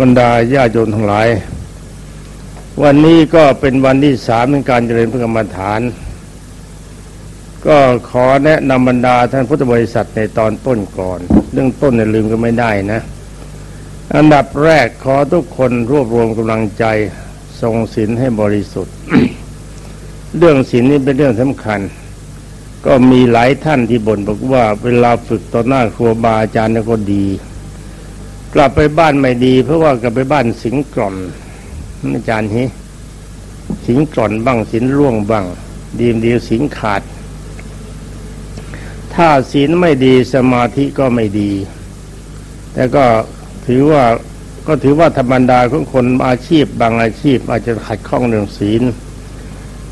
บรรดาญาโยมทั้งหลาย วันนี้ก็เป็นวันที่สามในการเจริญพระกรรมฐาน ก็ขอแนะนำบรรดาท่านพุทธบริษัทในตอนต้นก่อน เรื่องต้นเนี่ยลืมก็ไม่ได้นะ อันดับแรกขอทุกคนรวบรวมกำลังใจทรงศีลให้บริสุทธิ์ เรื่องศีลนี้เป็นเรื่องสำคัญ ก็มีหลายท่านที่บ่นบอกว่าเวลาฝึกต่อหน้าครูบาอาจารย์ก็ดี กลับไปบ้านไม่ดี เพราะว่ากลับไปบ้านสิงกร่อนอาจารย์ฮิสิงกร่อนบ้างสินร่วงบ้างดีมดียวสิงขาด ถ้าศีลไม่ดีสมาธิก็ไม่ดี แต่ก็ถือว่าก็ถือว่าธรรมดาของคนอาชีพบางอาชีพอาจจะขัดข้องเรื่องศีล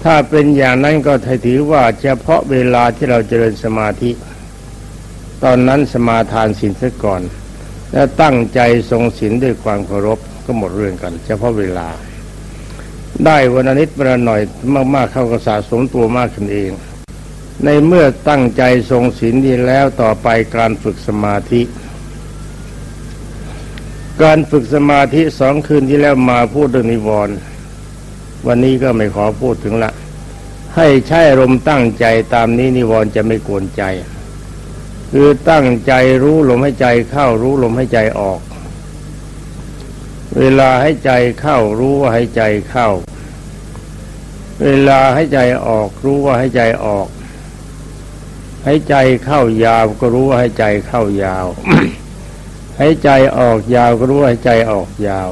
ถ้าเป็นอย่างนั้นก็ถือว่าเฉพาะเวลาที่เราเจริญสมาธิ ตอนนั้นสมาทานศีลซะก่อน แล้วตั้งใจทรงศีลด้วยความเคารพก็หมดเรื่องกัน เฉพาะเวลา ได้วันนิดวันละหน่อยมากๆเข้าก็สะสมตัวมากขึ้นเอง ในเมื่อตั้งใจทรงศีลดีแล้วต่อไปการฝึกสมาธิ การฝึกสมาธิสองคืนที่แล้วมาพูดเรื่องนิวรณ์วันนี้ก็ไม่ขอพูดถึงละ ให้ใช้อารมตั้งใจตามนี้นิวรณ์จะไม่กวนใจ คือตั้งใจรู้ลมให้ใจเข้ารู้ลมให้ใจออก เวลาให้ใจเข้ารู้ว่าให้ใจเข้า เวลาให้ใจออกรู้ว่าให้ใจออก ให้ใจเข้ายาวก็รู้ว่าให้ใจเข้ายาว ให้ใจออกยาวก็รู้ว่าให้ใจออกยาว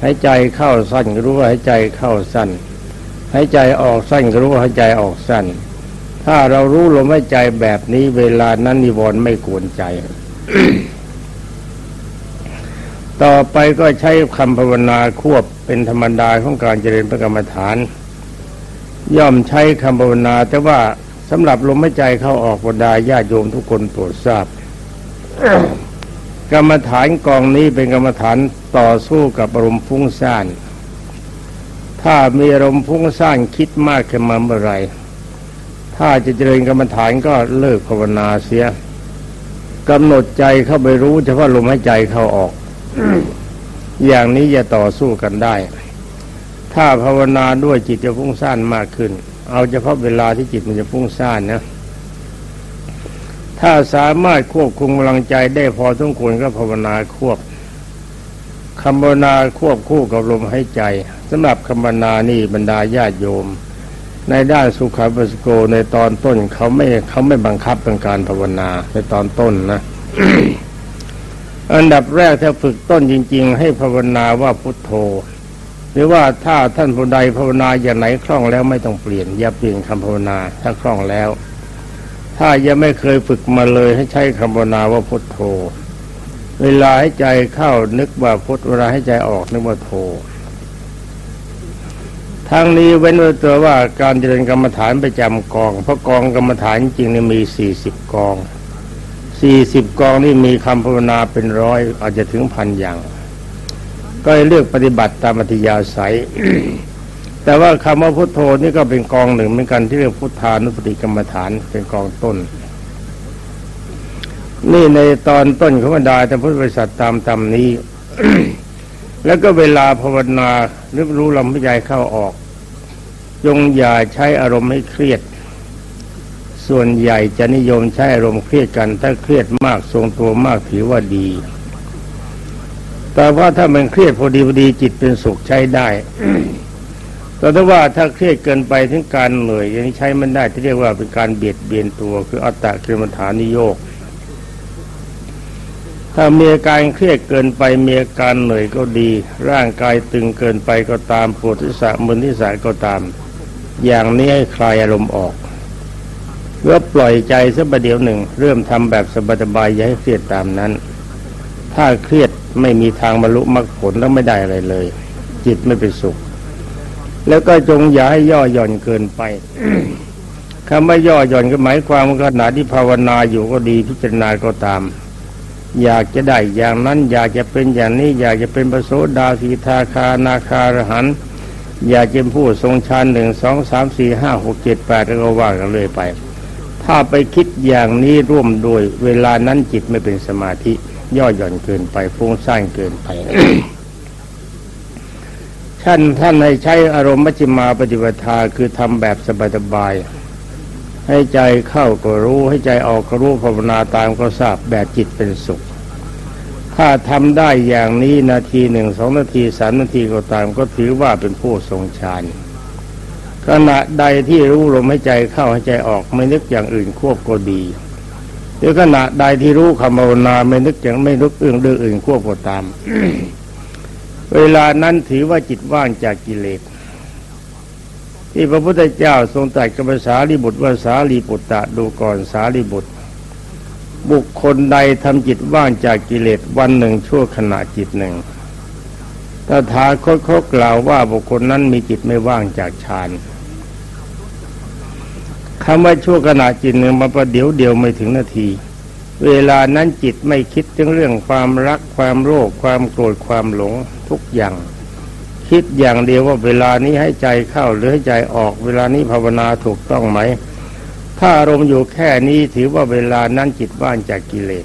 ให้ใจเข้าสั้นก็รู้ว่าให้ใจเข้าสั้น ให้ใจออกสั้นก็รู้ว่าให้ใจออกสั้น ถ้าเรารู้ลมหายใจแบบนี้เวลานั้นนิวรณ์ไม่กวนใจ ต่อไปก็ใช้คำภาวนาควบเป็นธรรมดาของการเจริญพระกรรมฐาน ย่อมใช้คำภาวนา แต่ว่าสำหรับลมหายใจเข้าออกบรรดาญาโยมทุกคนโปรดทราบ กรรมฐานกองนี้เป็นกรรมฐานต่อสู้กับอารมณ์ฟุ้งซ่าน ถ้ามีอารมณ์ฟุ้งซ่านคิดมากขึ้นมาเมื่อไร ถ้าจะเจริญกรรมฐานก็เลิกภาวนาเสียกำหนดใจเข้าไปรู้เฉพาะลมหายใจเข้าออก อย่างนี้จะต่อสู้กันได้ ถ้าภาวนาด้วยจิตจะฟุ้งซ่านมากขึ้น เอาเฉพาะเวลาที่จิตมันจะฟุ้งซ่านนะถ้าสามารถควบคุมกำลังใจได้พอสมควรก็ภาวนาควบคำภาวนาควบคู่กับลมหายใจสำหรับคำภาวนานี่บรรดาญาติโยม ในด้านสุขาปสโกในตอนต้นเขาไม่เขาไม่บังคับเป็นการภาวนาในตอนต้นนะ อันดับแรกถ้าฝึกต้นจริง ๆ ให้ภาวนาว่าพุทโธ หรือว่าถ้าท่านผู้ใดภาวนาอย่างไหนคล่องแล้วไม่ต้องเปลี่ยน อย่าเปลี่ยนคำภาวนาถ้าคล่องแล้ว ถ้ายังไม่เคยฝึกมาเลยให้ใช้คำภาวนาว่าพุทโธ เวลาให้ใจเข้านึกว่าพุทเวลาให้ใจออกนึกว่าโธ ทั้งนี้เว้นไว้ตัวว่าการเจริญกรรมฐานประจำกอง เพราะกองกรรมฐานจริงๆมีสี่สิบกองสี่สิบกองนี่มีคำภาวนาเป็นร้อยอาจจะถึงพันอย่าง ก็เลือกปฏิบัติตามอัธยาศัย แต่ว่าคำว่าพุทโธนี่ก็เป็นกองหนึ่งเหมือนกันที่เรียกพุทธานุสติกรรมฐานเป็นกองต้น นี่ในตอนต้นขบรรดาแต่พุทธบริษัทตามตามนี้ แล้วก็เวลาภาวนา นึกรู้ลมหายใจเข้าออก จงอย่าใช้อารมณ์ให้เครียด ส่วนใหญ่จะนิยมใช้อารมณ์เครียดกัน ถ้าเครียดมากทรงตัวมากถือว่าดี แต่ว่าถ้ามันเครียดพอดีพอดีจิตเป็นสุขใช้ได้แต่ถ้าว่าถ้าเครียดเกินไปถึงการเหนื่อยอย่างนี้ใช้มันได้ที่เรียกว่าเป็นการเบียดเบียนตัว คืออัตตะกิลมัฐานิโยก ถ้ามีอาการเครียดเกินไปมีอาการเหนื่อยก็ดี ร่างกายตึงเกินไปก็ตามปวดที่สะมึนที่สายก็ตาม อย่างนี้ให้คลายอารมณ์ออกเพื่อปล่อยใจสักประเดี๋ยวหนึ่ง เริ่มทำแบบสบายๆอย่าให้เครียดตามนั้น ถ้าเครียดไม่มีทางบรรลุมรรคผลแล้วไม่ได้อะไรเลย จิตไม่เป็นสุข แล้วก็จงอย่าให้ย่อหย่อนเกินไปคำว่าย่อหย่อนก็หมายความว่าขณะที่ภาวนาอยู่ก็ดีพิจารณาก็ตาม อยากจะได้อย่างนั้นอยากจะเป็นอย่างนี้อยากจะเป็นประโสดาสีทาคานาคารหันอยากจะเป็นผู้ทรงฌานหนึ่งสองสามสี่ห้าหกเจ็ดแปดแล้วก็ว่ากันเลยไป ถ้าไปคิดอย่างนี้ร่วมโดยเวลานั้นจิตไม่เป็นสมาธิย่อหย่อนเกินไปฟุ้งซ่านเกินไปท่านท่านให้ใช้อารมณ์มัชฌิมาปฏิปทาคือทำแบบสบายๆ ให้ใจเข้าก็รู้ให้ใจออกก็รู้ภาวนาตามก็ทราบแบบจิตเป็นสุข ถ้าทำได้อย่างนี้นาทีหนึ่งสองนาทีสามนาทีก็ตาม ก็ถือว่าเป็นผู้ทรงฌานขณะใดที่รู้ลมให้ใจเข้าให้ใจออกไม่นึกอย่างอื่นควบก็ดีหรือขณะใดที่รู้คำภาวนาไม่นึกอย่างไม่นึกอื่นเรื่องอื่นควบก็ตาม เวลานั้นถือว่าจิตว่างจากกิเลส ที่พระพุทธเจ้าทรงตรัสกับภาษาลีบุตรว่าสาลีปุตตะดูก่อนสาลีบุตร บุคคลใดทำจิตว่างจากกิเลสวันหนึ่งชั่วขณะจิตหนึ่งตถาคตเขากล่าวว่าบุคคลนั้นมีจิตไม่ว่างจากฌานคำว่าชั่วขณะจิตหนึ่งมาประเดี๋ยวเดียวไม่ถึงนาที เวลานั้นจิตไม่คิดถึงเรื่องความรักความโลภความโกรธความหลงทุกอย่าง คิดอย่างเดียวว่าเวลานี้ให้ใจเข้าหรือให้ใจออก เวลานี้ภาวนาถูกต้องไหม ถ้าอารมณ์อยู่แค่นี้ถือว่าเวลานั้นจิตว่างจากกิเลส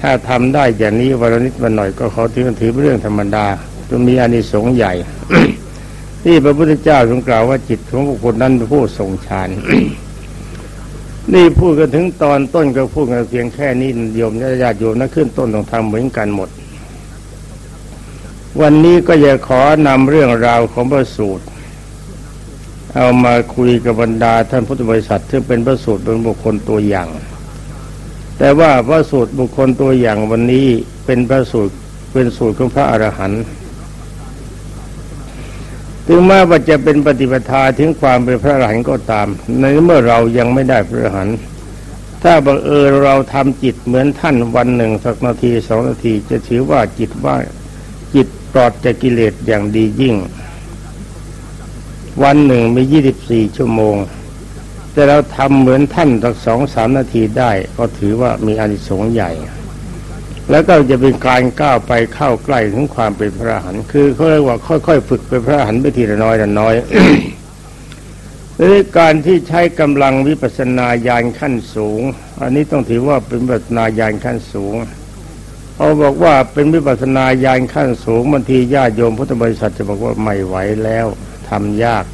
ถ้าทำได้อย่างนี้วันนิดวันหน่อยก็ขาถือถือเป็นเรื่องธรรมดาจะมีอานิสงส์ใหญ่นี่พระพุทธเจ้าทรงกล่าวว่าจิตของบุคคลนั้นเป็นผู้ทรงฌานนี่พูดกันถึงตอนต้นก็พูดกันเพียงแค่นี้โยมญาติโยมนะขึ้นต้นต้องทำเหมือนกันหมด วันนี้ก็จะขอนำเรื่องราวของพระสูตร เอามาคุยกับบรรดาท่านพุทธบริษัทที่เป็นพระสูตรเป็นบุคคลตัวอย่าง แต่ว่าพระสูตรบุคคลตัวอย่างวันนี้เป็นพระสูตรเป็นสูตรของพระอรหันต์ถึงแม้ว่าจะเป็นปฏิปทาถึงความเป็นพระอรหันต์ก็ตาม ในเมื่อเรายังไม่ได้พระอรหันต์ถ้าบังเอิญเราทำจิตเหมือนท่านวันหนึ่งสักนาทีสองนาทีจะถือว่าจิตว่า จิตปลอดจากกิเลสอย่างดียิ่ง วันหนึ่งมียี่สิบสี่ชั่วโมง แต่เราทำเหมือนท่านสักสองสามนาทีได้ ก็ถือว่ามีอานิสงส์ใหญ่ แล้วก็จะเป็นการก้าวไปเข้าใกล้ถึงความเป็นพระหันคือเขาเรียกว่าค่อยๆ ฝึกเป็นพระหันไปทีละน้อยละน้อยในการที่ใช้กำลังวิปัสสนาญาณขั้นสูง อันนี้ต้องถือว่าเป็นวิปัสสนาญาณขั้นสูง เขาบอกว่าเป็นวิปัสนาญาณขั้นสูงบางทีญาติโยมพุทธบริษัทจะบอกว่าไม่ไหวแล้วทำยาก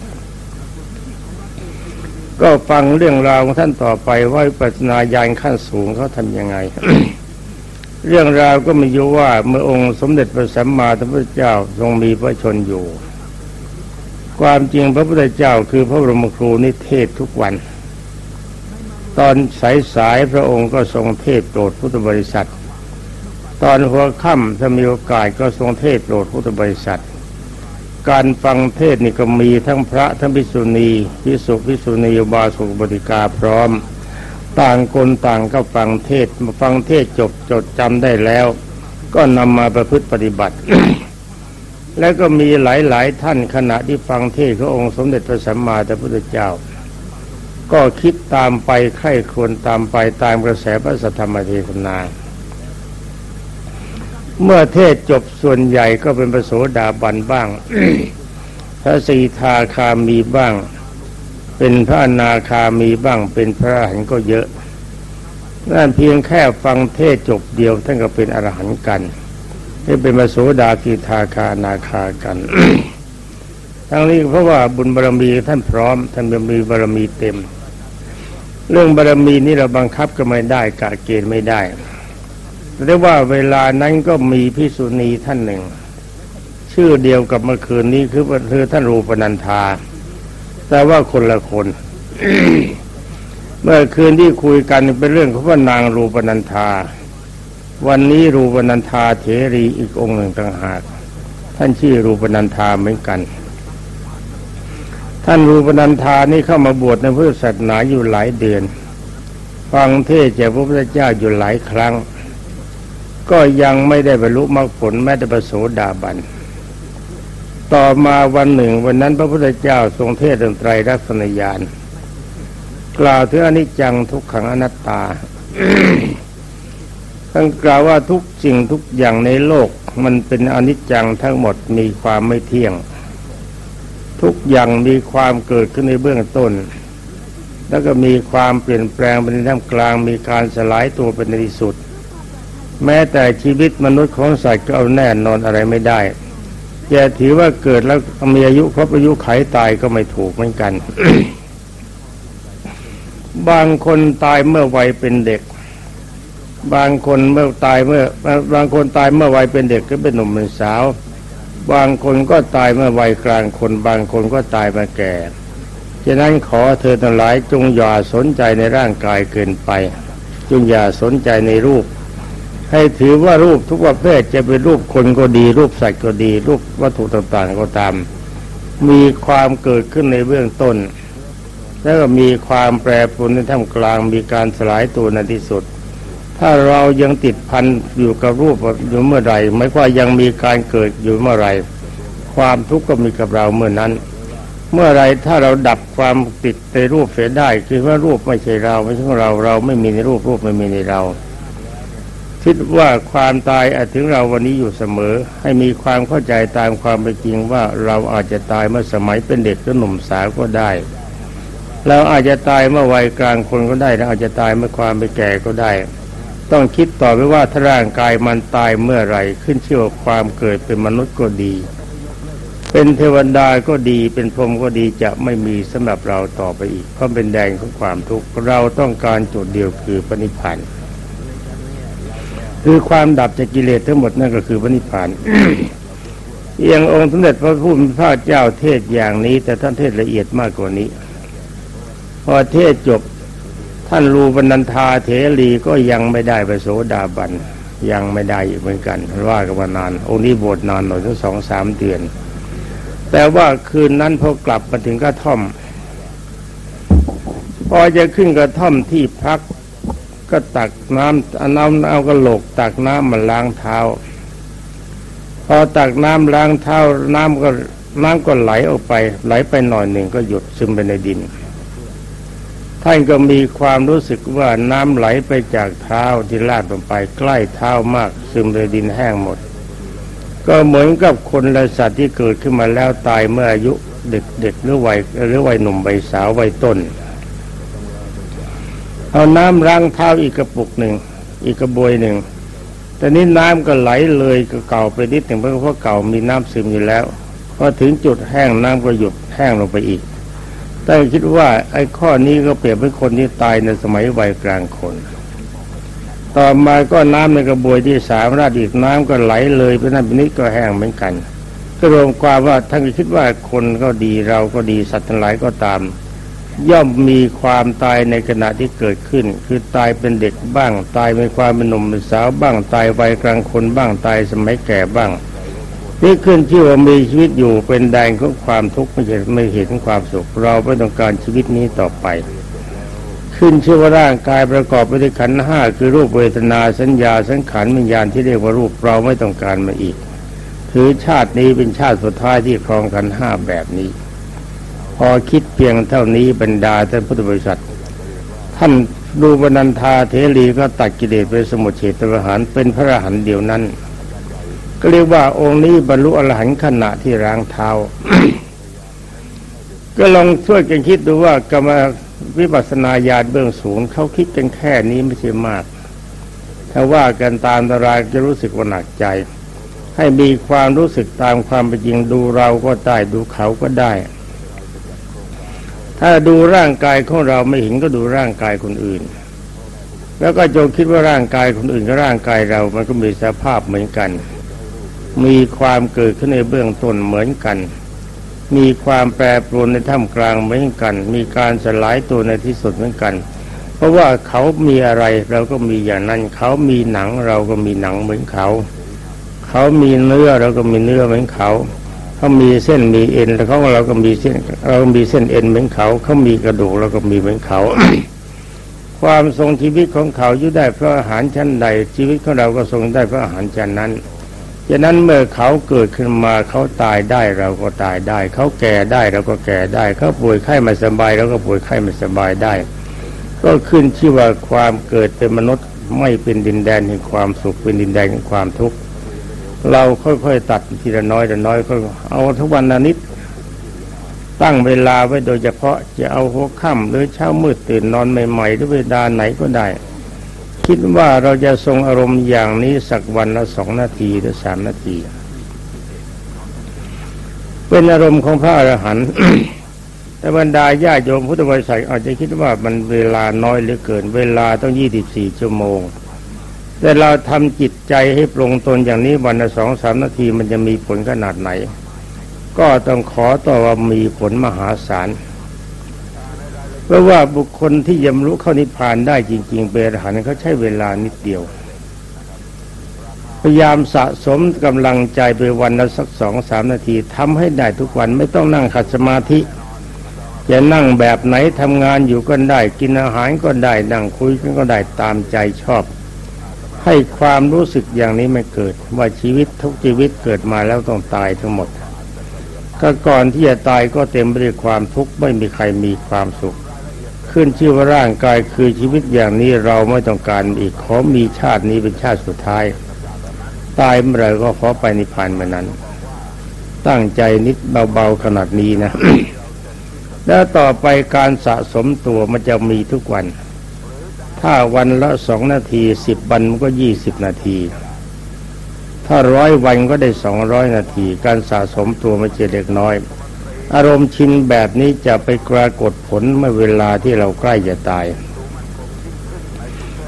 ก็ฟังเรื่องราวของท่านต่อไปว่าวิปัสนาญาณขั้นสูงเขาทำยังไง เรื่องราวก็มีอยู่ว่าเมื่อองค์สมเด็จพระสัมมาสัมพุทธเจ้าทรงมีพระชนอยู่ ความจริงพระพุทธเจ้าคือพระบรมครูนิเทศทุกวัน ตอนสายสายพระองค์ก็ทรงเทศโปรดพุทธบริษัท ตอนหัวค่ำถ้ามีโอกาสก็ทรงเทศโปรดพุทธบริษัท การฟังเทศนี่ก็มีทั้งพระทั้งภิกษุณีภิกษุภิกษุณีบาสุบริกาพร้อม ต่างคนต่างก็ฟังเทศมาฟังเทศจบจดจำได้แล้ว ก็นำมาประพฤติปฏิบัติ แล้วก็มีหลายๆท่านขณะที่ฟังเทศพระองค์สมเด็จพระสัมมาสัมพุทธเจ้า ก็คิดตามไปไข้ควรตามไปตามกระแสพระสัทธรรมเทศนา เมื่อเทศจบส่วนใหญ่ก็เป็นประโสดาบันบ้าง พระสีทาคามีบ้าง เป็นพระนาคามีบ้าง เป็นพระอรหันต์ก็เยอะนั่นเพียงแค่ฟังเทศจบเดียวท่านก็เป็นอรหันต์กันที่เป็นมาโสดากิทาคานาคากัน ทั้งนี้เพราะว่าบุญบารรมีท่านพร้อมท่านมีบารรมีเต็ม เรื่องบารรมีนี้เราบังคับก็ไม่ได้กะเกณฑ์ไม่ได้ แต่ว่าเวลานั้นก็มีพิสุณีท่านหนึ่ง ชื่อเดียวกับเมื่อคืนนี้คือคือท่านรูปนันธาแต่ว่าคนละคน เมื่อคืนที่คุยกันเป็นเรื่องของพระนางรูปนันธาวันนี้รูปนันธาเถรีอีกองค์หนึ่งต่างหาก ท่านชื่อรูปนันธาเหมือนกัน ท่านรูปนันธานี่เข้ามาบวชในพุทธศาสนาอยู่หลายเดือน ฟังเทศจากพระพุทธเจ้าอยู่หลายครั้ง ก็ยังไม่ได้บรรลุมรรคผลแม้แต่ประโสดาบัน ต่อมาวันหนึ่งวันนั้นพระพุทธเจ้าทรงเทศน์ไตรรัศนญาณกล่าวถึงอนิจจังทุกขังอนัตตาท่านกล่าวว่าทุกสิ่งทุกอย่างในโลกมันเป็นอนิจจังทั้งหมดมีความไม่เที่ยง ทุกอย่างมีความเกิดขึ้นในเบื้องต้น แล้วก็มีความเปลี่ยนแปลงเป็นท่ามกลางมีการสลายตัวเป็นในที่สุด แม้แต่ชีวิตมนุษย์ของสัตว์ก็เอาแน่นอนอะไรไม่ได้อย่าถือว่าเกิดแล้วมีอายุครบอายุไขตายก็ไม่ถูกเหมือนกัน บางคนตายเมื่อวัยเป็นเด็ก บางคนเมื่อตายเมื่อบางคนตายเมื่อวัยเป็นเด็กก็เป็นหนุ่มเป็นสาว บางคนก็ตายเมื่อวัยกลางคน บางคนก็ตายมาแก่ฉะนั้นขอเธอทั้งหลายจงอย่าสนใจในร่างกายเกินไป จงอย่าสนใจในรูป ให้ถือว่ารูปทุกประเภทจะเป็นรูปคนก็ดี รูปสัตว์ก็ดี รูปวัตถุต่างๆก็ตาม มีความเกิดขึ้นในเบื้องต้น แล้วก็มีความแปรปรวนในท่ามกลางมีการสลายตัวในที่สุด ถ้าเรายังติดพันอยู่กับรูปอยู่เมื่อไรไม่ว่ายังมีการเกิดอยู่เมื่อไรความทุกข์ก็มีกับเราเมื่อนั้น เมื่อไรถ้าเราดับความติดในรูปเสียได้คือว่ารูปไม่ใช่เราไม่ใช่เราเราไม่มีในรูปรูปไม่มีในเรา คิดว่าความตายอาจถึงเราวันนี้อยู่เสมอ ให้มีความเข้าใจตามความเป็นจริงว่าเราอาจจะตายเมื่อสมัยเป็นเด็กหรือหนุ่มสาวก็ได้ เราอาจจะตายเมื่อวัยกลางคนก็ได้เราอาจจะตายเมื่อความเป็นแก่ก็ได้ ต้องคิดต่อไปว่าถ้าร่างกายมันตายเมื่อไรขึ้นชื่อว่าความเกิดเป็นมนุษย์ก็ดี เป็นเทวดาก็ดีเป็นพรหมก็ดีจะไม่มีสำหรับเราต่อไปอีกเพราะเป็นแดงของความทุกข์เราต้องการจุดเดียวคือปณิพันธ์ คือความดับจากกิเลสทั้งหมดนั่นก็คือปณิพันธ์เอียงองค์สมเด็จพระผู้เป็นพระเจ้าเทศอย่างนี้ แต่ท่านเทศละเอียดมากกว่านี้ พอเทศจบท่านรูปนันทาเถรีก็ยังไม่ได้ไปโสดาบันยังไม่ได้อีกเหมือนกันว่ากันมานาน องค์นี้บวชนานหน่อยทั้งสองสามเดือน แต่ว่าคืนนั้นพอกลับมาถึงกระท่อม พอจะขึ้นกระท่อมที่พัก ก็ตักน้ำเอาน้ำเอากระโหลก ตักน้ำมาล้างเท้า พอตักน้ำล้างเท้า น้ำก็น้ำก็ไหลออกไป ไหลไปหน่อยหนึ่งก็หยุดซึมไปในดิน ท่านก็มีความรู้สึกว่าน้ำไหลไปจากเท้าที่ลาดลงไปใกล้เท้ามาก ซึมไปดินแห้งหมด ก็เหมือนกับคนและสัตว์ที่เกิดขึ้นมาแล้วตายเมื่ออายุเด็กๆหรือวัยหรือวัยหนุ่มวัยสาววัยต้น เอาน้ำล้างเท้าอีกกระปุกหนึ่งอีกกระบวยหนึ่งแต่นี้น้ำก็ไหลเลยก็เก่าไปนิดหนึ่งเพราะว่าเก่ามีน้ำซึมอยู่แล้วพอถึงจุดแห้งน้ำก็หยุดแห้งลงไปอีก แต่คิดว่าไอ้ข้อนี้ก็เปรียบเป็นคนที่ตายในสมัยวัยกลางคน ต่อมาก็น้ำในกระบวยที่สามราดอีกน้ำก็ไหลเลยไปนั่นไปนี้ก็แห้งเหมือนกัน ก็รวมความว่าท่านคิดว่าคนก็ดีเราก็ดีสัตว์ทั้งหลายก็ตาม ย่อมมีความตายในขณะที่เกิดขึ้น คือตายเป็นเด็กบ้าง ตายเป็นความเป็นหนุ่มเป็นสาวบ้าง ตายวัยกลางคนบ้างตายสมัยแก่บ้างนี่ขึ้นที่ว่ามีชีวิตอยู่เป็นแดงของความทุกข์ไม่ใช่ไม่เห็นความสุข เราไม่ต้องการชีวิตนี้ต่อไป ขึ้นชื่อว่าร่างกายประกอบไปด้วยขันห้าคือรูปเวทนาสัญญาสังขารวิญญาณที่เรียกว่ารูปเราไม่ต้องการมาอีก ถือชาตินี้เป็นชาติสุดท้ายที่ครองขันห้าแบบนี้ อคิดเพียงเท่านี้บรรดาท่านพุทธบริษัท ท่านดูบรรณทาเทรีก็ตัดกิเลสไปสมุทเฉตประหารเป็นพระอรหันต์เดียวนั้น ก็เรียกว่าองค์นี้บรรลุอรหันต์ขณะที่ล้างเท้า ก็ลองช่วยกันคิดดูว่ากรรมวิปัสสนาญาณเบื้องสูงเขาคิดกันแค่นี้ไม่ใช่มาก ถ้าว่ากันตามตารางจะรู้สึกว่าหนักใจ ให้มีความรู้สึกตามความเป็นจริงดูเราก็ได้ดูเขาก็ได้ ถ้าดูร่างกายของเราไม่เห็นก็ดูร่างกายคนอื่น แล้วก็จงคิดว่าร่างกายคนอื่นกับร่างกายเรา มันก็มีสภาพเหมือนกัน มีความเกิดขึ้นในเบื้องต้นเหมือนกัน มีความแปรปรวนในท่ามกลางเหมือนกัน มีการสลายตัวในที่สุดเหมือนกัน เพราะว่าเขามีอะไรเราก็มีอย่างนั้น เขามีหนังเราก็มีหนังเหมือนเขา เขามีเนื้อเราก็มีเนื้อเหมือนเขา เขามีเส้นมีเอ็นแล้วเขาเราก็มีเส้นเราก็มีเส้นเอ็นเหมือนเขาเขามีกระดูกเราก็มีเหมือนเขา ความทรงชีวิตของเขาอยู่ได้เพราะอาหารชั้นใด ชีวิตของเราก็ทรงได้เพราะอาหารชั้นนั้นฉะนั้นเมื่อเขาเกิดขึ้นมาเขาตายได้เราก็ตายได้ เขาแก่ได้เราก็แก่ได้ เขาป่วยไข้ไม่สบายเราก็ป่วยไข้ไม่สบายได้ ก็ขึ้นชื่อว่าความเกิดเป็นมนุษย์ไม่เป็นดินแดนแห่งความสุขเป็นดินแดนแห่งความทุกข์ เราค่อยๆตัดทีละน้อยละน้อยก็เอาทุกวันละนิด ตั้งเวลาไว้โดยเฉพาะจะเอาหัวค่ำหรือเช้ามืดตื่นนอนใหม่ๆหรือเวลาไหนก็ได้ คิดว่าเราจะทรงอารมณ์อย่างนี้สักวันละสองนาทีหรือสามนาที เป็นอารมณ์ของพระอรหันต์แต่บรรดาญาโยมพุทธบริษัทอาจจะคิดว่ามันเวลาน้อยเหลือเกิน เวลาต้องยี่สิบสี่ชั่วโมง แต่เราทำจิตใจให้ปรงตนอย่างนี้วันละสองสามนาทีมันจะมีผลขนาดไหน ก็ต้องขอต่อว่ามีผลมหาศาลเพราะว่าบุคคลที่ยำรู้เข้านิพพานได้จริง ๆเป็นอรหันเขาใช้เวลานิดเดียว พยายามสะสมกำลังใจไปวันละสักสองสามนาทีทำให้ได้ทุกวันไม่ต้องนั่งขัดสมาธิจะนั่งแบบไหนทำงานอยู่ก็ได้ กินอาหารก็ได้นั่งคุยกันก็ได้ตามใจชอบ ให้ความรู้สึกอย่างนี้ไม่เกิด ว่าชีวิตทุกชีวิตเกิดมาแล้วต้องตายทั้งหมด ก็ก่อนที่จะตายก็เต็มไปด้วยความทุกข์ไม่มีใครมีความสุข ขึ้นชื่อว่าร่างกายคือชีวิตอย่างนี้เราไม่ต้องการอีกขอมีชาตินี้เป็นชาติสุดท้าย ตายเมื่อไรก็ขอไปนิพพานเมื่อนั้น ตั้งใจนิดเบาๆขนาดนี้นะ แล้วต่อไปการสะสมตัวมันจะมีทุกวัน ถ้าวันละสองนาทีสิบวันมันก็ยี่สิบนาที ถ้าร้อยวันก็ได้สองร้อยนาที การสะสมตัวไม่ใช่เล็กน้อย อารมณ์ชินแบบนี้จะไปปรากฏผลเมื่อเวลาที่เราใกล้จะตาย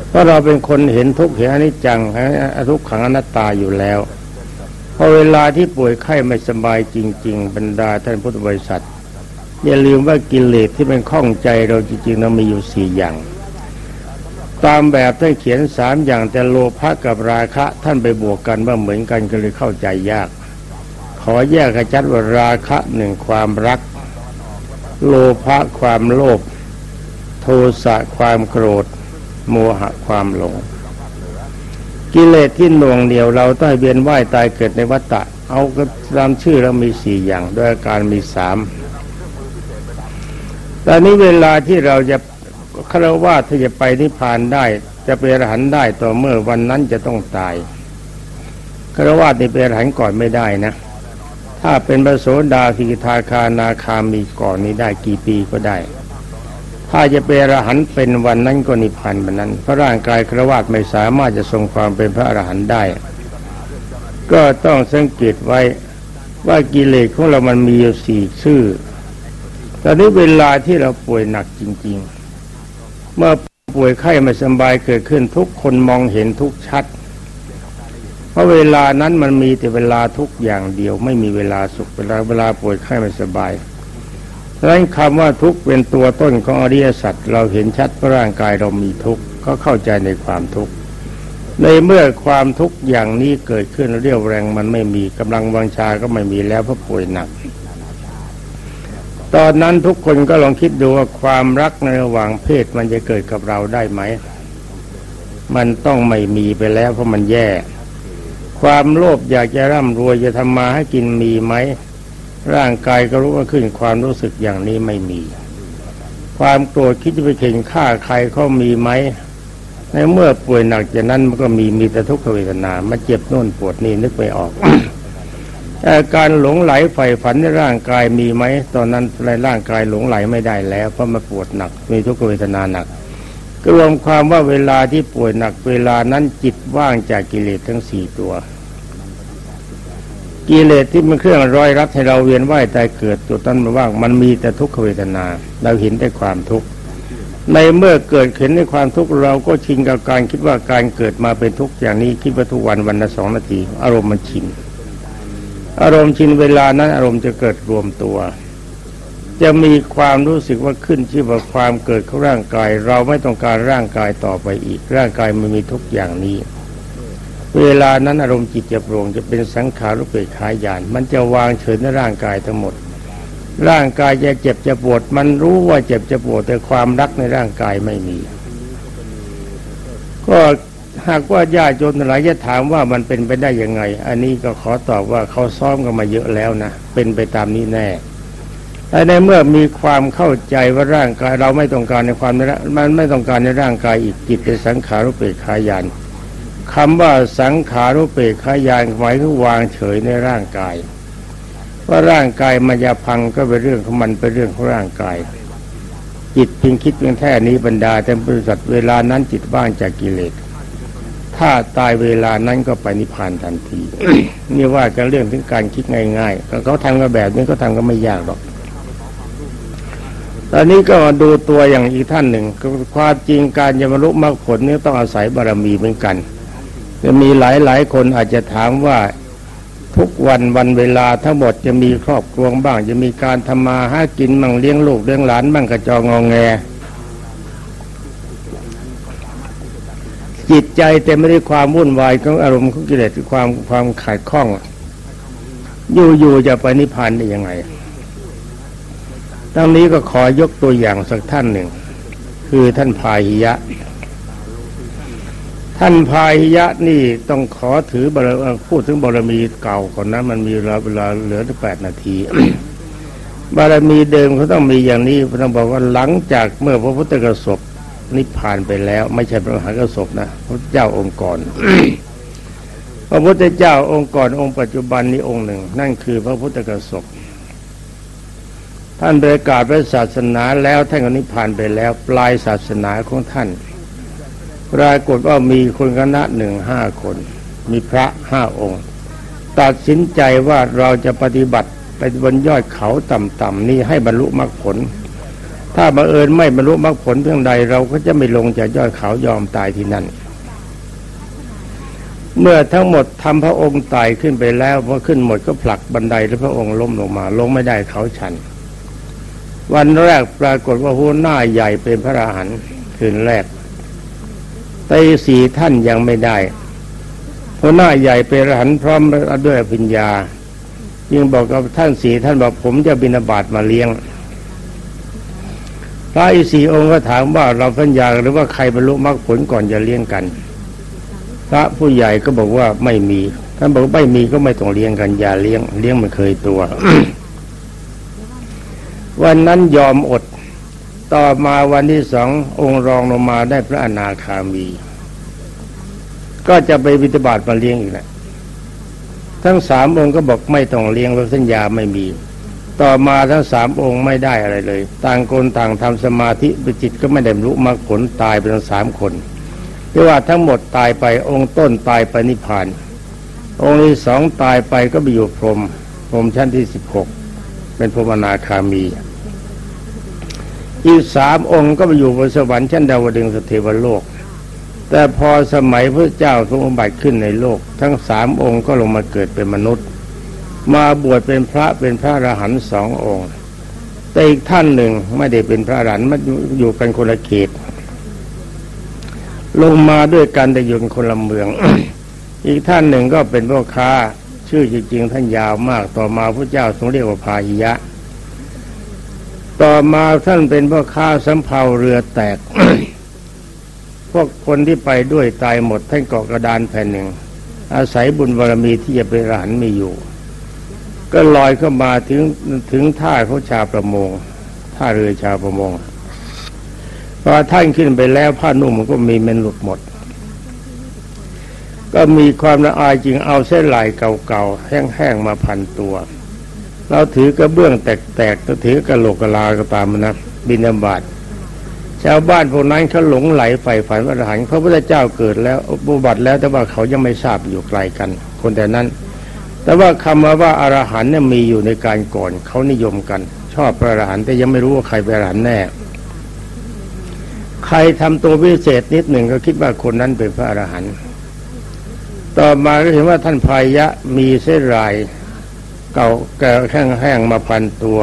เพราะเราเป็นคนเห็นทุกข์เห็นอนิจจังทุกขังอนัตตาอยู่แล้วพอเวลาที่ป่วยไข้ไม่สบายจริง ๆ บรรดาท่านพุทธบริษัทอย่าลืมว่ากิเลสที่เป็นข้องใจเราจริงๆเรามีอยู่สี่อย่าง ตามแบบท่านเขียนสามอย่างแต่โลภะกับราคะท่านไปบวกกันว่าเหมือนกันก็เลยเข้าใจยาก ขอแยกให้ชัดว่าราคะหนึ่งความรัก โลภะความโลภโทสะความโกรธ โมหะความหลง กิเลสที่หน่วงเหนียวเราต้องเวียนว่ายตายเกิดในวัฏฏะเอาก็ตามชื่อเรามีสี่อย่างด้วยอาการมีสามตอนนี้เวลาที่เราจะ คารวะที่จะไปนิพพานได้ จะเป็นอรหันต์ได้ต่อเมื่อวันนั้นจะต้องตายคารวะนี่เป็นอรหันต์ก่อนไม่ได้นะ ถ้าเป็นพระโสดาสิกทาคานาคามีก่อนนี้ได้กี่ปีก็ได้ ถ้าจะเป็นอรหันต์เป็นวันนั้นก็นิพพานวันนั้น เพราะร่างกายคารวะไม่สามารถจะทรงความเป็นพระอรหันต์ได้ ก็ต้องสังเกตไว้ว่ากิเลสของเรามันมีอยู่สี่ชื่อตอนนี้เวลาที่เราป่วยหนักจริง ๆ เมื่อป่วยไข้ไม่สบายเกิดขึ้นทุกคนมองเห็นทุกชัด เพราะเวลานั้นมันมีแต่เวลาทุกอย่างเดียว ไม่มีเวลาสุขเวลาเวลาป่วยไข้ไม่สบายดังนั้นคำว่าทุกเป็นตัวต้นของอริยสัจเราเห็นชัดว่าร่างกายเรามีทุกข์ก็เข้าใจในความทุกข์ในเมื่อความทุกข์อย่างนี้เกิดขึ้นเรียวแรงมันไม่มีกำลังวังชาก็ไม่มีแล้วเพราะป่วยหนัก ตอนนั้นทุกคนก็ลองคิดดูว่าความรักในระหว่างเพศมันจะเกิดกับเราได้ไหม มันต้องไม่มีไปแล้วเพราะมันแย่ ความโลภอยากจะร่ำรวยจะทำมาให้กินมีไหม ร่างกายก็รู้ว่าขึ้นความรู้สึกอย่างนี้ไม่มี ความโกรธคิดจะไปเข่งฆ่าใครเขามีไหม ในเมื่อป่วยหนักจากนั้นมันก็มีมีแต่ทุกขเวทนามาเจ็บโน่นปวดนี่นึกไม่ออก อาการหลงไหลใฝ่ฝันในร่างกายมีไหมตอนนั้นในร่างกายหลงไหลไม่ได้แล้วเพราะมันปวดหนักมีทุกขเวทนาหนักก็รวมความว่าเวลาที่ป่วยหนักเวลานั้นจิตว่างจากกิเลสทั้งสี่ตัว กิเลสที่มันเครื่องร้อยรัดให้เราเวียนว่ายตายเกิดตัวนั้นมันว่างมันมีแต่ทุกขเวทนา เราเห็นแต่ความทุกข์ในเมื่อเกิดเห็นในความทุกข์เราก็ชินกับการคิดว่าการเกิดมาเป็นทุกข์อย่างนี้คิดว่าทุกวันวันละสองนาที อารมณ์มันชิน อารมณ์ชินเวลานั้นอารมณ์จะเกิดรวมตัว จะมีความรู้สึกว่าขึ้นชื่อว่าความเกิดของร่างกาย เราไม่ต้องการร่างกายต่อไปอีก ร่างกายมันมีทุกอย่างนี้ เวลานั้นอารมณ์จิตจะโปร่งจะเป็นสังขารุเปกขายาน มันจะวางเฉยในร่างกายทั้งหมด ร่างกายจะเจ็บจะปวด มันรู้ว่าเจ็บจะปวดแต่ความรักในร่างกายไม่มี ก็ หากว่าญาติโยมหลายจะถามว่ามันเป็นไปได้ยังไง อันนี้ก็ขอตอบว่าเขาซ้อมกันมาเยอะแล้วนะ เป็นไปตามนี้แน่แต่ในเมื่อมีความเข้าใจว่าร่างกายเราไม่ต้องการในความมันไม่ต้องการในร่างกายอีกจิตเป็นสังขารุเปกขายานคำว่าสังขารุเปกขายานหมายถึงวางเฉยในร่างกาย ว่าร่างกายมันจะพังก็เป็นเรื่องของมันเป็นเรื่องของร่างกาย จิตเพียงคิดเพียงแค่นี้บรรดาแต่บริษัทเวลานั้นจิตว่างจากกิเลส ถ้าตายเวลานั้นก็ไปนิพพานทันทีนี่ว่ากันเรื่องถึงการคิดง่ายๆเขาทำกันแบบนี้ก็ทำก็ไม่ยากหรอกตอนนี้ก็มาดูตัวอย่างอีกท่านหนึ่งความจริงการจะบรรลุมรรคผลนี่ต้องอาศัยบารมีเหมือนกันจะมีหลายๆคนอาจจะถามว่าทุกวันวันเวลาทั้งหมดจะมีครอบครัวบ้าง จะมีการทำมาหากินมั่งเลี้ยงลูกเลี้ยงหลานบ้างกระจองงอแง ใจเต็มไปด้วยความวุ่นวายของอารมณ์ของกิเลสความความขาดข้อง อยู่ๆจะไปนิพพานได้ยังไงตั้งนี้ก็ขอยกตัวอย่างสักท่านหนึ่ง คือท่านพาหิยะ ท่านพาหิยะนี่ต้องขอถือบารพูดถึงบารมีเก่าก่อนนะมันมีเวลาเวลาเหลือแปดนาทีบารมีเดิมเขาต้องมีอย่างนี้พระบอกว่าหลังจากเมื่อพระพุทธกสบ นิพพานไปแล้ว ไม่ใช่พระมหากสบนะพระเจ้าองค์ก่อนพระพุทธเจ้าองค์ก่อนองค์ปัจจุบันนี้องค์หนึ่ง นั่นคือพระพุทธกสบท่านประกาศพระศาสนาแล้วท่านก็นิพพานไปแล้วปลายศาสนาของท่านปรากฏว่ามีคนคณะหนึ่งห้าคน มีพระห้าองค์ ตัดสินใจว่าเราจะปฏิบัติไปบนยอดเขาต่ำๆนี้ให้บรรลุมรรคผล ถ้าบังเอิญไม่บรรลุมรรคผลเพียงใดเราก็จะไม่ลงจากยอดเขายอมตายที่นั่น เมื่อทั้งหมดทำพระองค์ตายขึ้นไปแล้วพอขึ้นหมดก็ผลักบันไดแล้วพระองค์ล้มลงมา ลงไม่ได้เขาชัน วันแรกปรากฏว่าหัวหน้าใหญ่เป็นพระอรหันต์คืนแรกต่สี่ท่านยังไม่ได้หัวหน้าใหญ่เป็นอรหันต์พร้อมด้วยปัญญา จึงบอกกับท่านสีท่านบอกผมจะบินาบาตมาเลี้ยง พระอีสี่องค์ก็ถามว่าเราปัญญาหรือว่าใครบรรลุมรรคผลก่อนจะเลี้ยงกัน พระผู้ใหญ่ก็บอกว่าไม่มีท่านบอกไม่มีก็ไม่ต้องเลี้ยงกันอย่าเลี้ยงเลี้ยงมันเคยตัว วันนั้นยอมอด ต่อมาวันที่สององค์รองลงมาได้พระอนาคามี ก็จะไปวิตบาทมาเลี้ยงอีกแหละทั้งสามองค์ก็บอกไม่ต้องเลี้ยงเพราะสัญญาไม่มี ต่อมาทั้งสามองค์ไม่ได้อะไรเลย ต่างคนต่างทำสมาธิปจิตก็ไม่ได้รู้มรรคผลตายไปทั้งสามคนเรียกว่าทั้งหมดตายไปองค์ต้นตายไปนิพพาน องค์ที่สองตายไปก็ไปอยู่พรมพรมชั้นที่สิบหกเป็นพรมนาคามี อีกสามองค์ก็ไปอยู่บนสวรรค์ชั้นดาวดึงสเทวโลก แต่พอสมัยพระเจ้าทรงอุบัติขึ้นในโลก ทั้งสามองค์ก็ลงมาเกิดเป็นมนุษย์ มาบวชเป็นพระเป็นพระอรหันต์สององค์ แต่อีกท่านหนึ่งไม่ได้เป็นพระอรหันต์มาอยู่กันคนละเขตลงมาด้วยกันแต่อยู่คนละเมือง อีกท่านหนึ่งก็เป็นพ่อค้าชื่อจริงๆท่านยาวมากต่อมาพระเจ้าทรงเรียกว่าพาหิยะ ต่อมาท่านเป็นพ่อค้าสำเภาเรือแตก พวกคนที่ไปด้วยตายหมดท่านเกาะกระดานแผ่นหนึ่ง อาศัยบุญบารมีที่จะไปรหันไม่อยู่ ก็ลอยเข้ามาถึงถึงท่าเขาชาประมงท่าเรือชาประมงพอท่านขึ้นไปแล้วผ้านุ่มมันก็มีเมนหลุดหมด ก็มีความละอายจริงเอาเส้นลายเก่าๆแห้งๆมาพันตัว เราถือกระเบื้องแตกๆก็ถือกระโหลกกระลาก็ตามนะบินาบาตชาวบ้านพวกนั้นเขาหลงไหลใฝ่ฝันว่าอรหันพระพุทธเจ้าเกิดแล้วบุบัติแล้วแต่ว่าเขายังไม่ทราบอยู่ไกลกัน คนแต่นั้น แต่ว่าคำว่าอรหันเนี่ยมีอยู่ในการก่อนเขานิยมกัน ชอบพระอรหันแต่ยังไม่รู้ว่าใครเป็นอรหันแน่ ใครทำตัวพิเศษนิดหนึ่งก็คิดว่าคนนั้นเป็นพระอรหันต์ต่อมาก็เห็นว่าท่านพายะมีเส้นลายเก่าแก่แห้งๆมาพันตัว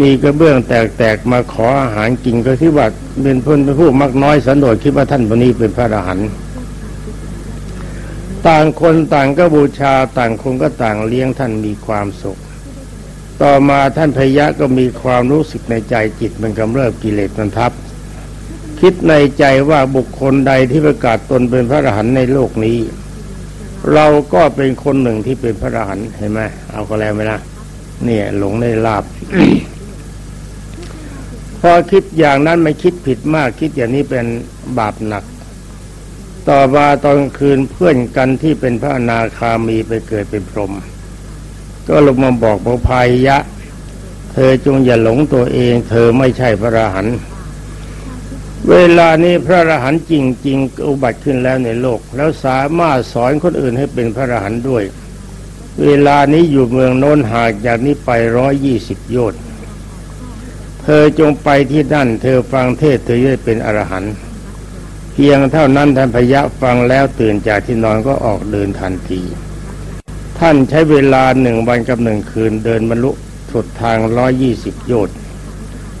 มีกระเบื้องแตกๆมาขออาหารกินก็คิดว่าเป็นพนเป็นผู้มักน้อยสันโดษคิดว่าท่านคนนี้เป็นพระอรหันต์ ต่างคนต่างก็บูชาต่างคนก็ต่างเลี้ยงท่านมีความสุข ต่อมาท่านพยะก็มีความรู้สึกในใจจิตมันกำเริบกิเลสมันทับ คิดในใจว่าบุคคลใดที่ประกาศตนเป็นพระอรหันต์ในโลกนี้ เราก็เป็นคนหนึ่งที่เป็นพระอรหันต์เห็นไหมเอาก็แล้วไหมนะเนี่ยหลงในลาบพอคิดอย่างนั้นไม่คิดผิดมากคิดอย่างนี้เป็นบาปหนัก ต่อมาตอนคืนเพื่อนกันที่เป็นพระนาคามีไปเกิดเป็นพรหมก็ลงมาบอกพระพายยะ เธอจงอย่าหลงตัวเอง เธอไม่ใช่พระอรหันต์เวลานี้พระอรหันต์จริง ๆ อุบัติขึ้นแล้วในโลก แล้วสามารถสอนคนอื่นให้เป็นพระอรหันต์ด้วย เวลานี้อยู่เมืองโน้นหางจากนี้ไปร้อยยี่สิบโยชน์เธอจงไปที่นั่น เธอฟังเทศเธอจะได้เป็นอรหันต์ เพียงเท่านั้นท่านพยะฟังแล้วตื่นจากที่นอนก็ออกเดินทันที ท่านใช้เวลาหนึ่งวันกับหนึ่งคืนเดินบรรลุสุดทางร้อยยี่สิบโยชน์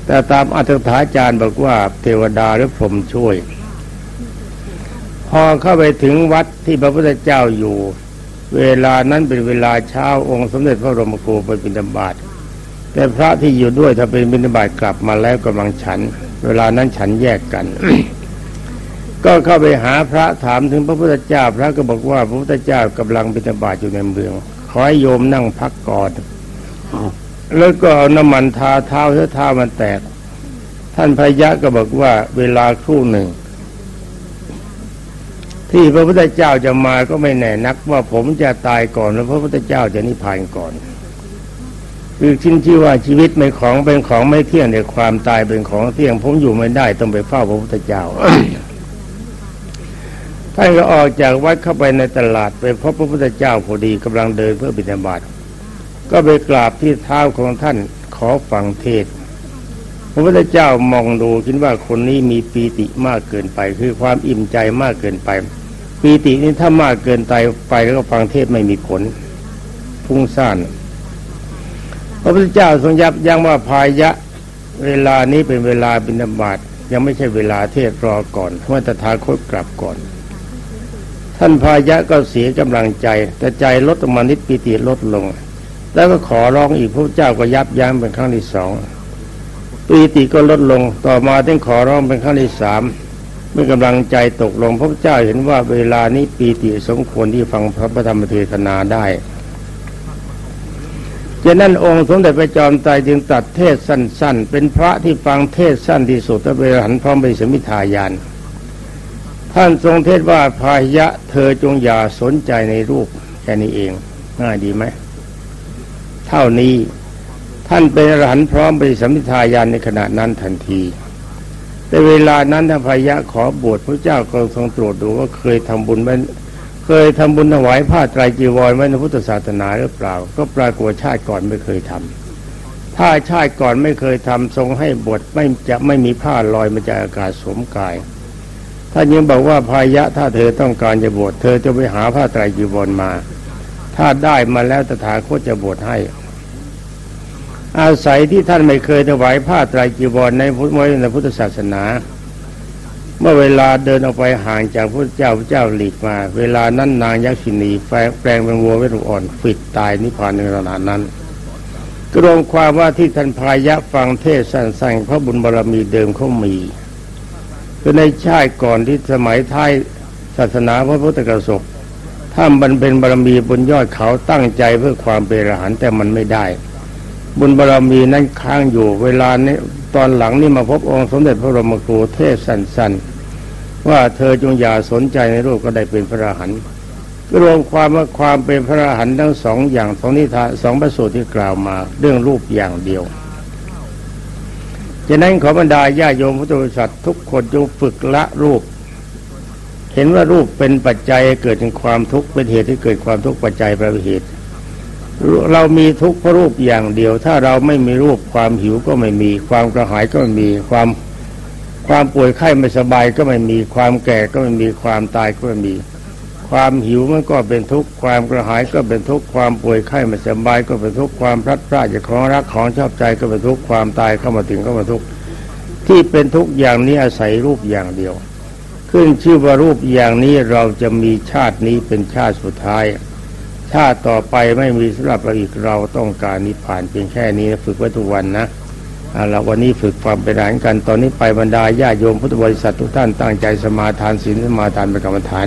แต่ตามอัตถาจารย์บอกว่าเทวดาหรือพรหมช่วย พอเข้าไปถึงวัดที่พระพุทธเจ้าอยู่ เวลานั้นเป็นเวลาเช้าองค์สมเด็จพระบรมครูไปบิณฑบาตแต่พระที่อยู่ด้วยถ้าเป็นบิณฑบาตกลับมาแล้วกำลังฉัน เวลานั้นฉันแยกกัน ก็เข้าไปหาพระถามถึงพระพุทธเจ้า พระก็บอกว่าพระพุทธเจ้ากำลังบิณฑบาตอยู่ในเมือง ขอให้โยมนั่งพักก่อนแล้วก็เอาน้ำมันทาเท้าเท้าเท้ามันแตก ท่านพยะก็บอกว่าเวลาครู่หนึ่ง ที่พระพุทธเจ้าจะมาก็ไม่แน่นักว่าผมจะตายก่อนแล้วพระพุทธเจ้าจะนิพพานก่อนคือชิ้นที่ว่าชีวิตไม่ของเป็นของไม่เที่ยงในความตายเป็นของเที่ยง ผมอยู่ไม่ได้ต้องไปเฝ้าพระพุทธเจ้า ท่านก็ออกจากวัดเข้าไปในตลาดไปพบพระพุทธเจ้าพอดีกำลังเดินเพื่อบิณฑบาตก็ไปกราบที่เท้าของท่านขอฟังเทศ พระพุทธเจ้ามองดูคิดว่าคนนี้มีปีติมากเกินไป คือความอิ่มใจมากเกินไป ปีตินี้ถ้ามากเกินไปไปแล้วก็ฟังเทศไม่มีผลฟุ้งซ่านพระพุทธเจ้าทรงยับยั้งว่าพายะเวลานี้เป็นเวลาบิณฑบาตยังไม่ใช่เวลาเทศรอก่อนเมื่อตถาคตกลับก่อน ท่านพายะก็เสียกำลังใจ แต่ใจลดลงมานิดปีติลดลง แล้วก็ขอร้องอีกพระเจ้าก็ยับยั้งเป็นครั้งที่สองปีติก็ลดลงต่อมาต้องขอร้องเป็นครั้งที่สามเมื่อกำลังใจตกลงพระเจ้าเห็นว่าเวลานี้ปีติสมควรที่ฟังพระธรรมเทศนาได้จะนั่นองค์สมเด็จพระจอมไตรจึงตัดเทศสั้น ๆ เป็นพระที่ฟังเทศสั้นที่สุดและเวหันพร้อมไปสมิทายาน ท่านทรงเทศว่าพายะเธอจงอย่าสนใจในรูปแค่นี้เองง่ายดีไหมเท่านี้ท่านเป็นอรหันต์พร้อมไปสัมมิทายานในขณะนั้นทันทีแต่เวลานั้นท่านพยะขอบวชพระเจ้าก็ทรงตรวจดูว่าเคยทำบุญไว้เคยทำบุญถวายผ้าไตรจีวรไว้ในพุทธศาสนาหรือเปล่า ก็ปรากฏชาติก่อนไม่เคยทำถ้าชาติก่อนไม่เคยทำทรงให้บวชไม่จะไม่มีผ้าลอยมาจากอากาศสวมกาย ท่านยังบอกว่าพายะถ้าเธอต้องการจะบวชเธอจะไปหาผ้าไตรจีวรมา ถ้าได้มาแล้วตถาคตจะบวชให้ อาศัยที่ท่านไม่เคยถวายผ้าไตรจีวรในพุทธมในพุทธศาสนา เมื่อเวลาเดินออกไปห่างจากพระเจ้าพระเจ้าหลีกมา เวลานั้นนางยักษินีแปลงเป็นวัวเวรุอ่อนฟิดตายนิพพานในขณะนั้นกรวมความว่าที่ท่านพายะฟังเทศสั่งพระบุญบารรมีเดิมเขามี คือในชาติก่อนที่สมัยท้ายศาสนาพระพุทธกสบท่านบรรเป็นบารมีบนยอดเขาตั้งใจเพื่อความเป็นอรหันต์แต่มันไม่ได้ บุญบารมีนั้นค้างอยู่เวลานี้ตอนหลังนี่มาพบองค์สมเด็จพระบรมครูเทศสั้นๆ ว่าเธอจงอย่าสนใจในรูปก็ได้เป็นพระอรหันต์รวมความว่าความเป็นพระอรหันต์ทั้งสองอย่างสองนิทานสองประสูตรที่กล่าวมา เรื่องรูปอย่างเดียว ฉะนั้นขอบรรดาญาโยมพุทธบริษัททุกคนจงฝึกละรูป เห็นว่ารูปเป็นปัจจัยเกิดเป็นความทุกข์เป็นเหตุที่เกิดความทุกข์ปัจจัยประเหตุเรามีทุกข์เพราะรูปอย่างเดียว ถ้าเราไม่มีรูปความหิวก็ไม่มี ความกระหายก็ไม่มีความความป่วยไข้ไม่สบายก็ไม่มีความแก่ก็ไม่มีความตายก็ไม่มี ความหิวมันก็เป็นทุกข์ความกระหายก็เป็นทุกข์ความป่วยไข้ไม่สบายก็เป็นทุกข์ความพลัดพรากจากของรักของชอบใจก็เป็นทุกข์ความตายเข้ามาถึงก็เป็นทุกข์ที่เป็นทุกข์อย่างนี้อาศัยรูปอย่างเดียว ขึ้นชื่อว่ารูปอย่างนี้เราจะมีชาตินี้เป็นชาติสุดท้าย ชาติต่อไปไม่มีสำหรับเราอีกเราต้องการนิพพานเพียงแค่นี้ฝึกไว้ทุกวันนะเราวันนี้ฝึกความเป็นหานกัน ตอนนี้ไปบรรดาญาโยมพุทธบริษัททุกท่านตั้งใจสมาทานศีลสมาทานเป็นกรรมฐาน